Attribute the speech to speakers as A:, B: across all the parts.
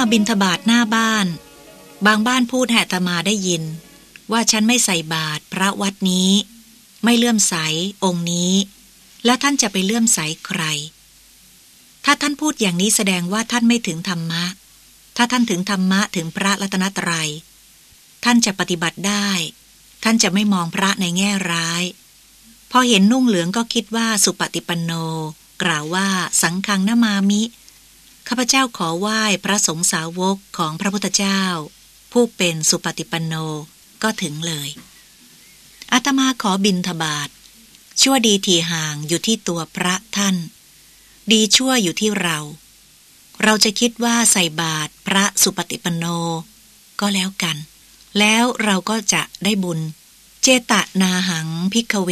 A: มาบินทบาทหน้าบ้าน บางบ้านพูดแหตมาได้ยิน ว่าฉันไม่ใส่บาตรพระวัดนี้ ไม่เลื่อมใสองค์นี้ แล้วท่านจะไปเลื่อมใสใคร ถ้าท่านพูดอย่างนี้แสดงว่าท่านไม่ถึงธรรมะ ถ้าท่านถึงธรรมะถึงพระรัตนตรยัย ท่านจะปฏิบัติได้ ท่านจะไม่มองพระในแง่ร้าย พอเห็นนุ่งเหลืองก็คิดว่าสุปฏิปันโน กล่าวว่าสังฆังนามามิ ข้าพเจ้าขอไหว้พระสงฆ์สาวกของพระพุทธเจ้า ผู้เป็นสุปฏิปันโนก็ถึงเลย อาตมาขอบินทบาทชั่วดีทีห่างอยู่ที่ตัวพระท่าน ดีชั่วอยู่ที่เรา เราจะคิดว่าใส่บาตรพระสุปฏิปันโน ก็แล้วกัน แล้วเราก็จะได้บุญ เจตนาหังพิกเว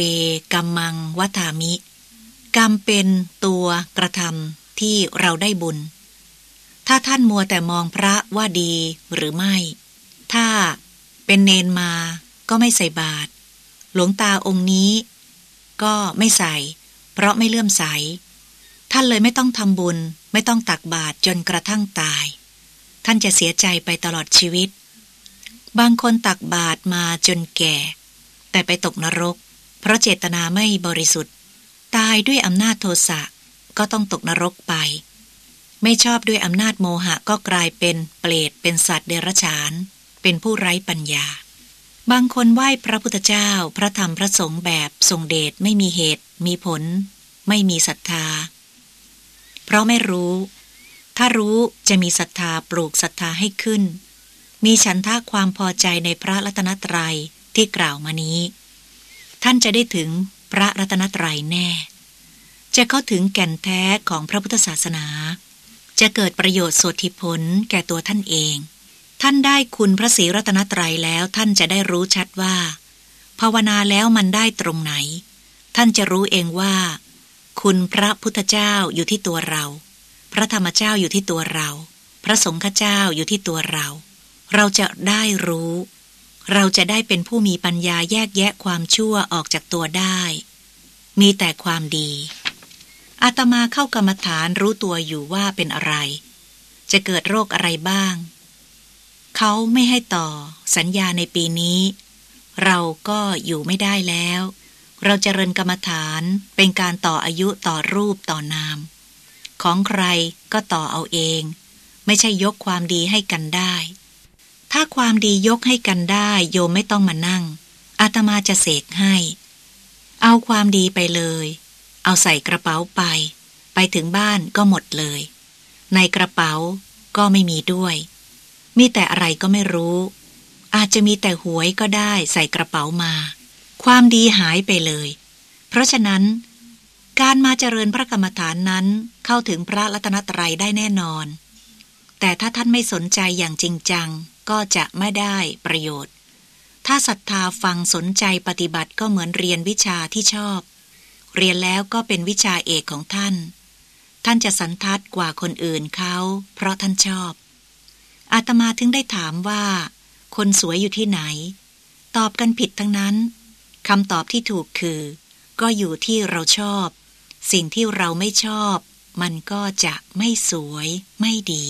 A: กัมมังวัตามิ กรรมเป็นตัวกระทำที่เราได้บุญ ถ้าท่านมัวแต่มองพระว่าดีหรือไม่ ถ้าเป็นเนนมาก็ไม่ใส่บาตรหลวงตาองค์นี้ ก็ไม่ใส่ เพราะไม่เลื่อมใส ท่านเลยไม่ต้องทำบุญ ไม่ต้องตักบาตรจนกระทั่งตาย ท่านจะเสียใจไปตลอดชีวิต บางคนตักบาตรมาจนแก่ แต่ไปตกนรก เพราะเจตนาไม่บริสุทธิ์ ตายด้วยอำนาจโทสะก็ต้องตกนรกไป ไม่ชอบด้วยอำนาจโมหะก็กลายเป็นเปรตเป็นสัตว์เดรัจฉาน เป็นผู้ไร้ปัญญา บางคนไหว้พระพุทธเจ้า พระธรรมพระสงฆ์แบบทรงเดชไม่มีเหตุ มีผล ไม่มีศรัทธา เพราะไม่รู้ ถ้ารู้จะมีศรัทธาปลูกศรัทธาให้ขึ้น มีฉันทะความพอใจในพระรัตนตรัยที่กล่าวมานี้ ท่านจะได้ถึงพระรัตนตรัยแน่ จะเข้าถึงแก่นแท้ของพระพุทธศาสนา จะเกิดประโยชน์สุธิผลแก่ตัวท่านเอง ท่านได้คุณพระศรีรัตนตรัยแล้วท่านจะได้รู้ชัดว่า ภาวนาแล้วมันได้ตรงไหน ท่านจะรู้เองว่า คุณพระพุทธเจ้าอยู่ที่ตัวเรา พระธรรมเจ้าอยู่ที่ตัวเรา พระสงฆ์เจ้าอยู่ที่ตัวเรา เราจะได้รู้ เราจะได้เป็นผู้มีปัญญาแยกแยะความชั่วออกจากตัวได้ มีแต่ความดี อาตมาเข้ากรรมฐานรู้ตัวอยู่ว่าเป็นอะไร จะเกิดโรคอะไรบ้าง เขาไม่ให้ต่อสัญญาในปีนี้ เราก็อยู่ไม่ได้แล้ว เราจะเริญกรรมฐานเป็นการต่ออายุต่อรูปต่อนาม ของใครก็ต่อเอาเอง ไม่ใช่ยกความดีให้กันได้ ถ้าความดียกให้กันได้โยมไม่ต้องมานั่งอาตมาจะเสกให้ เอาความดีไปเลย เอาใส่กระเป๋าไป ไปถึงบ้านก็หมดเลย ในกระเป๋าก็ไม่มีด้วย มีแต่อะไรก็ไม่รู้ อาจจะมีแต่หวยก็ได้ใส่กระเป๋ามา ความดีหายไปเลย เพราะฉะนั้น การมาเจริญพระกรรมฐานนั้นเข้าถึงพระรัตนตรัยได้แน่นอน แต่ถ้าท่านไม่สนใจอย่างจริงจังก็จะไม่ได้ประโยชน์ ถ้าศรัทธาฟังสนใจปฏิบัติก็เหมือนเรียนวิชาที่ชอบ เรียนแล้วก็เป็นวิชาเอกของท่าน ท่านจะสันทัดกว่าคนอื่นเขา เพราะท่านชอบ อาตมาถึงได้ถามว่า คนสวยอยู่ที่ไหน ตอบกันผิดทั้งนั้นคำตอบที่ถูกคือ ก็อยู่ที่เราชอบ สิ่งที่เราไม่ชอบ มันก็จะไม่สวยไม่ดี